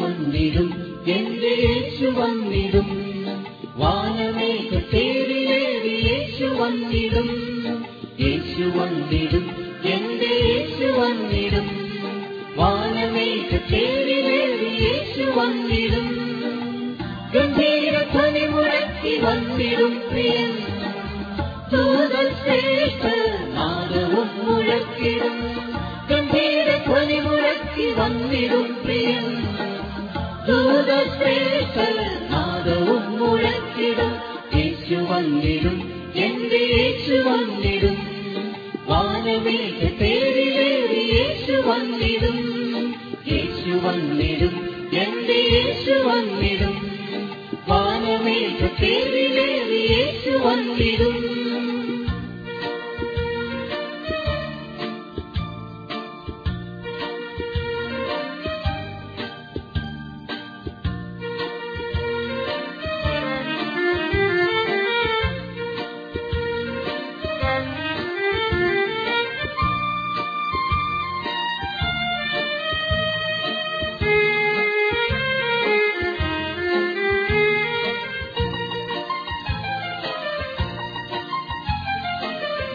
വന്നിടും എന്റെ യേശു വന്നിടും വാനമേഘ തേടി യേശു വന്നിടും യേശു വന്നിടും വന്നിടും പ്രിയൻ. ദൂതൽ ശ്രേഷ്ഠ നാദവും മുഴക്കിടും. ഗംഭീര ധ്വനി പ്രിയൻ. ദൂതൽ ശ്രേഷ്ഠ നാദവും യേശു വന്നിടും എന്റെ യേശു വന്നിടും. വാനമേഘ തേരിലേറി യേശു വന്നിടും. യേശു വന്നിടും യേശു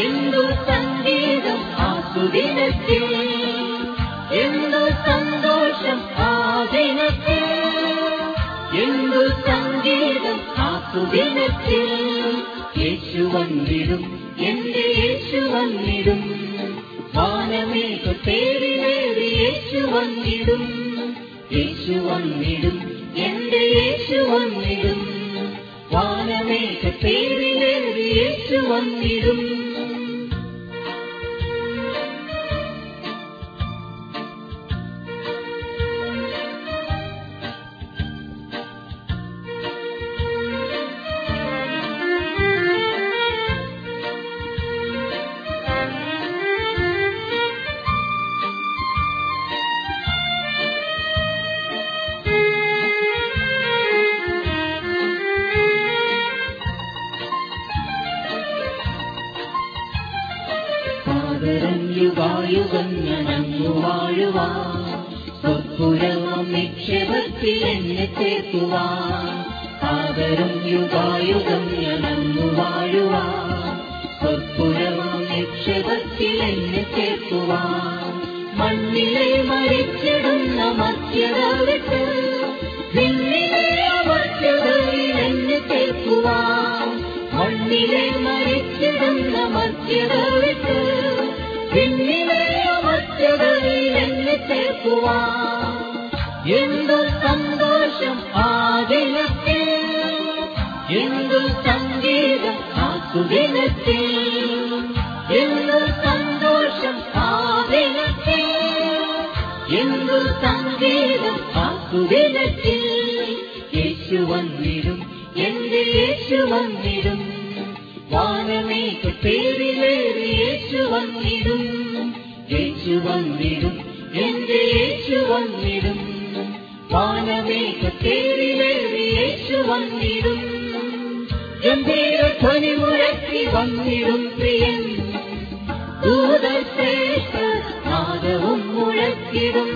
എന്തു സംഗീതം ആ സുദിനത്തിൽ എന്തു സന്തോഷം ആ ദിനത്തിൽ എന്തു സംഗീതം ആ സുദിനത്തിൽ യേശു വന്നിടും എന്റെ യേശു വന്നിടും വാനമേഘ പേരിലേറി യേശു വന്നിടും യേശു വന്നിടും എന്റെ യേശു വന്നിടും വാനമേഘ പേരിലേറി യേശു വന്നിടും ഞനങ്ങു വാഴുവാൻ സ്വപ്പുരമം നിക്ഷേപത്തിൽ എന്നെ ചേർക്കുവാൻ സാദരം യുഗായുഗം ഞനങ്ങു വാഴുവാൻ സ്വപ്പുരമം നിക്ഷേപത്തിൽ എന്നെ ചേർക്കുവാൻ മണ്ണിലെ മരിച്ചിടുന്ന മധ്യത എന്തു സന്തോഷം ആ ദിനത്തിൽ എന്തു സംഗീതം ആ സുദിനത്തിൽ എന്തു സന്തോഷം ആ ദിനത്തിൽ എന്തു സംഗീതം ആ സുദിനത്തിൽ യേശു വന്നിടും എന്റെ യേശു വന്നിടും വാനമേഘ പേരിലേറി യേശു വന്നിടും. യേശു വന്നിടും എന്റെ യേശു വന്നിടും. വാനമേഘ പേരിലേറി യേശു വന്നിടും. ഗംഭീര ധ്വനി മുഴക്കി വന്നിടും പ്രിയൻ. ദൂതൽ ശ്രേഷ്ഠ നാദവും മുഴക്കിടും.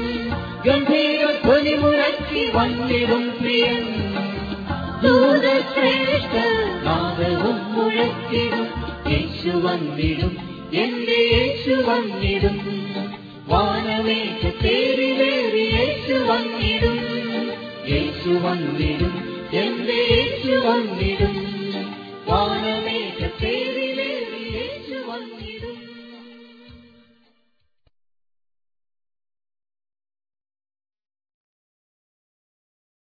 ഗംഭീര ധ്വനി മുഴക്കി വന്നിടും പ്രിയൻ. ദൂതൽ മുഴക്കിടും യേശു വന്നിടും. എന്റെ യേശു വന്നിടും. വാനമേഘ പേരിലേറി യേശു വന്നിടും. യേശു വന്നിടും. എന്റെ യേശു വന്നിടും. വാനമേഘ പേരി